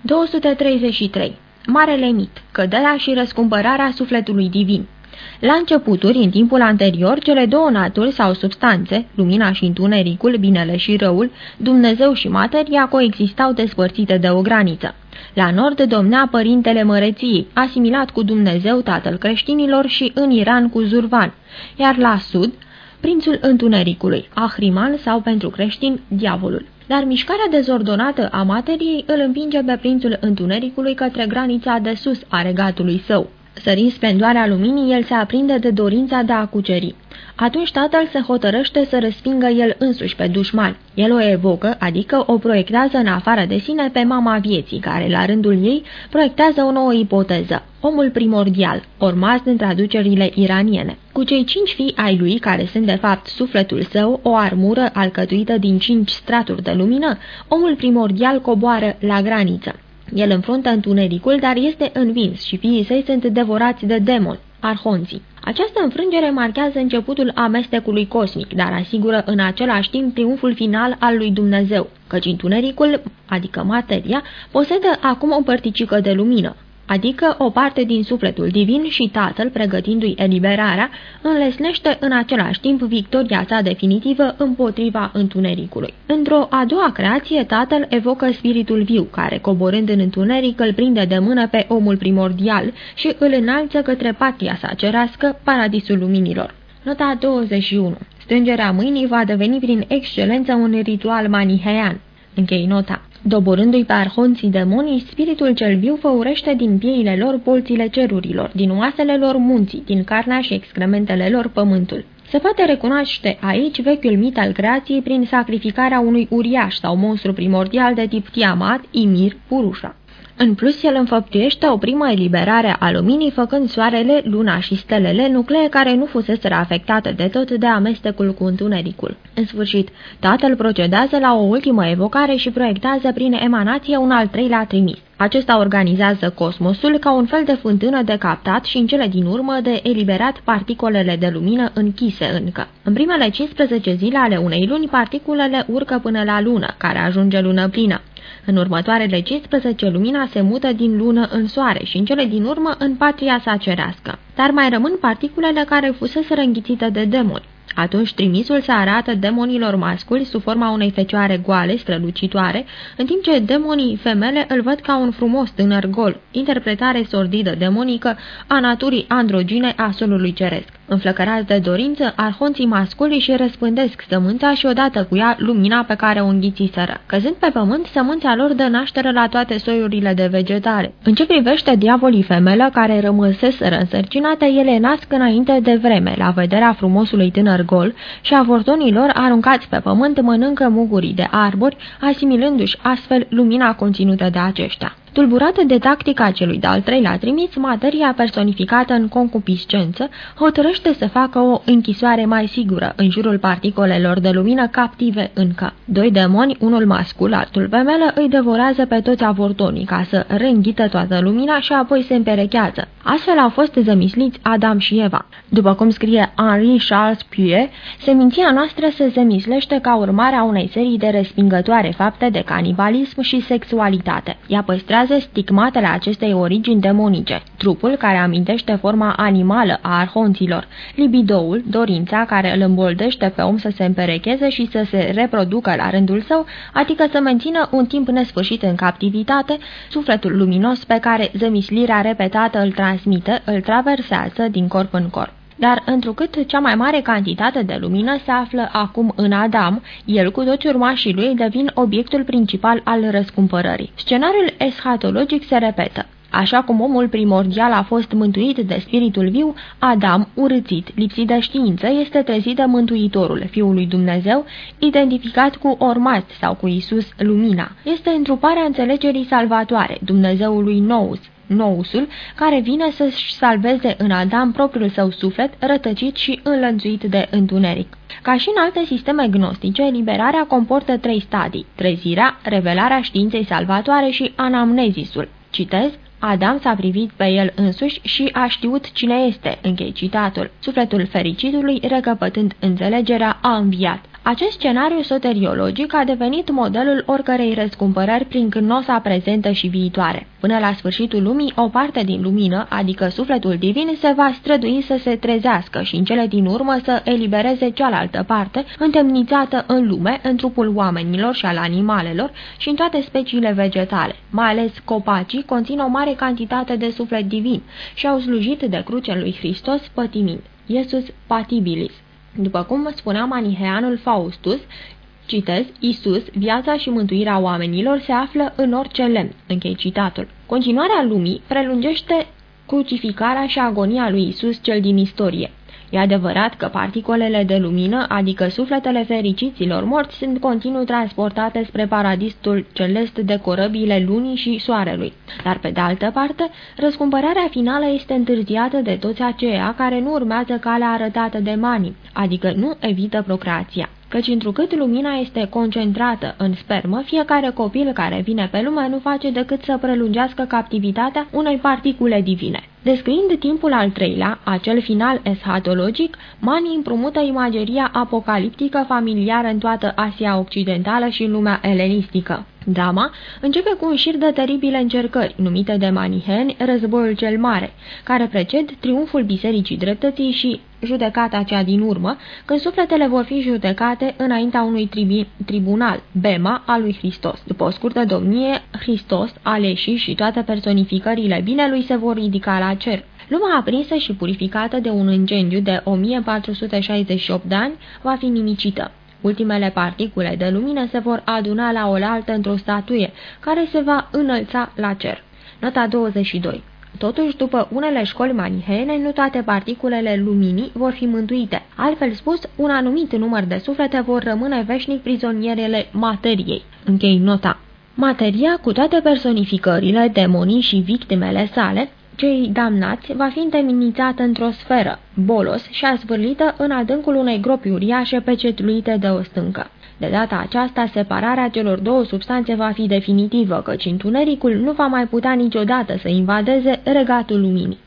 233. Marele mit, căderea și răscumpărarea sufletului divin. La începuturi, în timpul anterior, cele două naturi sau substanțe, lumina și întunericul, binele și răul, Dumnezeu și materia, coexistau despărțite de o graniță. La nord domnea părintele măreției, asimilat cu Dumnezeu, tatăl creștinilor, și în Iran cu Zurvan, iar la sud, prințul întunericului, Ahriman sau pentru creștini, diavolul dar mișcarea dezordonată a materiei îl împinge pe prințul întunericului către granița de sus a regatului său. Sărind splendoarea luminii, el se aprinde de dorința de a cuceri. Atunci tatăl se hotărăște să respingă el însuși pe dușman. El o evocă, adică o proiectează în afară de sine pe mama vieții, care, la rândul ei, proiectează o nouă ipoteză, omul primordial, urmați din traducerile iraniene. Cu cei cinci fii ai lui, care sunt de fapt sufletul său, o armură alcătuită din cinci straturi de lumină, omul primordial coboară la graniță. El înfruntă întunericul, dar este învins și fiii săi sunt devorați de demoni, arhonții. Această înfrângere marchează începutul amestecului cosmic, dar asigură în același timp triumful final al lui Dumnezeu, căci întunericul, adică materia, posedă acum o părticică de lumină adică o parte din sufletul divin și Tatăl, pregătindu-i eliberarea, înlesnește în același timp victoria sa definitivă împotriva întunericului. Într-o a doua creație, Tatăl evocă spiritul viu, care, coborând în întuneric, îl prinde de mână pe omul primordial și îl înalță către patria sa cerească, paradisul luminilor. Nota 21. Strângerea mâinii va deveni prin excelență un ritual manihean. Închei nota. Doborându-i pe arhonții demonii, spiritul cel viu făurește din pieile lor polțile cerurilor, din oasele lor munții, din carnea și excrementele lor pământul. Se poate recunoaște aici vechiul mit al creației prin sacrificarea unui uriaș sau monstru primordial de tip Tiamat, Imir, Purusha. În plus, el înfăptuiește o primă eliberare a luminii, făcând soarele, luna și stelele nuclee care nu fusese afectate de tot de amestecul cu întunericul. În sfârșit, tatăl procedează la o ultimă evocare și proiectează prin emanație un al treilea trimis. Acesta organizează cosmosul ca un fel de fântână de captat și în cele din urmă de eliberat particolele de lumină închise încă. În primele 15 zile ale unei luni, particulele urcă până la lună, care ajunge lună plină. În următoarele 15 lumina se mută din lună în soare și în cele din urmă în patria sa cerească. Dar mai rămân particulele care fusese înghițite de demoni. Atunci trimisul se arată demonilor masculi sub forma unei fecioare goale, strălucitoare, în timp ce demonii femele îl văd ca un frumos tânăr gol, interpretare sordidă demonică a naturii androgine a solului ceresc. Înflăcărați de dorință, arhonții masculi și răspândesc sămânța și odată cu ea lumina pe care o înghițiseră. Căzând pe pământ, sămânța lor dă naștere la toate soiurile de vegetare. În ce privește diavolii femele care rămăseseră însărcinate, ele nasc înainte de vreme, la vederea frumosului tânăr gol și avortonilor aruncați pe pământ mănâncă mugurii de arbori, asimilându-și astfel lumina conținută de aceștia. Tulburată de tactica celui de-al treilea trimis, materia personificată în concupiscență hotărăște să facă o închisoare mai sigură în jurul particolelor de lumină captive încă. Doi demoni, unul mascul, altul femelă, îi devorează pe toți avortonii ca să reînghită toată lumina și apoi se împerechează. Astfel au fost zemisliți Adam și Eva. După cum scrie Henri Charles Puet, seminția noastră se zemislește ca urmare a unei serii de respingătoare fapte de canibalism și sexualitate. Ea păstrează păstrează stigmatele acestei origini demonice, trupul care amintește forma animală a arhonților, libidoul, dorința care îl îmboldește pe om să se împerecheze și să se reproducă la rândul său, adică să mențină un timp nesfârșit în captivitate, sufletul luminos pe care zămislirea repetată îl transmite, îl traversează din corp în corp. Dar întrucât cea mai mare cantitate de lumină se află acum în Adam, el cu toți urmașii lui devin obiectul principal al răscumpărării. Scenariul eschatologic se repetă. Așa cum omul primordial a fost mântuit de spiritul viu, Adam, urâțit, lipsit de știință, este trezit de Mântuitorul, Fiul lui Dumnezeu, identificat cu Ormaz sau cu Isus, Lumina. Este întruparea înțelegerii salvatoare, Dumnezeului Nous, nousul, care vine să-și salveze în Adam propriul său suflet, rătăcit și înlănțuit de întuneric. Ca și în alte sisteme gnostice, eliberarea comportă trei stadii, trezirea, revelarea științei salvatoare și anamnezisul. Citez, Adam s-a privit pe el însuși și a știut cine este, închei citatul. Sufletul fericitului, recăpătând înțelegerea, a înviat. Acest scenariu soteriologic a devenit modelul oricărei răscumpărări prin gnosa prezentă și viitoare. Până la sfârșitul lumii, o parte din lumină, adică sufletul divin, se va strădui să se trezească și în cele din urmă să elibereze cealaltă parte, întemnițată în lume, în trupul oamenilor și al animalelor și în toate speciile vegetale. Mai ales copacii conțin o mare cantitate de suflet divin și au slujit de cruce lui Hristos pătimind. Iesus patibilis. După cum spunea maniheanul Faustus, citez, Isus, viața și mântuirea oamenilor se află în orice lemn. Închei citatul. Continuarea lumii prelungește crucificarea și agonia lui Isus cel din istorie. E adevărat că particolele de lumină, adică sufletele fericiților morți, sunt continuu transportate spre paradisul celest de corăbile lunii și soarelui. Dar, pe de altă parte, răscumpărarea finală este întârziată de toți aceia care nu urmează calea arătată de mani, adică nu evită procreația căci întrucât lumina este concentrată în spermă, fiecare copil care vine pe lume nu face decât să prelungească captivitatea unei particule divine. Descriind timpul al treilea, acel final eschatologic, Mani împrumută imageria apocaliptică familiară în toată Asia Occidentală și în lumea elenistică. Drama începe cu un șir de teribile încercări, numite de maniheni războiul cel mare, care preced triumful Bisericii Dreptății și judecata cea din urmă, când sufletele vor fi judecate înaintea unui tribi, tribunal, Bema, al lui Hristos. După o scurtă domnie, Hristos, aleșii și toate personificările binelui se vor ridica la cer. Lumea aprinsă și purificată de un incendiu de 1468 de ani va fi nimicită. Ultimele particule de lumină se vor aduna la oaltă într-o statuie, care se va înălța la cer. Nota 22 Totuși, după unele școli maniheene, nu toate particulele luminii vor fi mântuite. Altfel spus, un anumit număr de suflete vor rămâne veșnic prizonierele materiei. Închei nota. Materia, cu toate personificările, demonii și victimele sale, cei damnați va fi întemnițată într-o sferă, bolos și azvârlită în adâncul unei gropi uriașe pecetluite de o stâncă. De data aceasta, separarea celor două substanțe va fi definitivă, căci întunericul nu va mai putea niciodată să invadeze regatul luminii.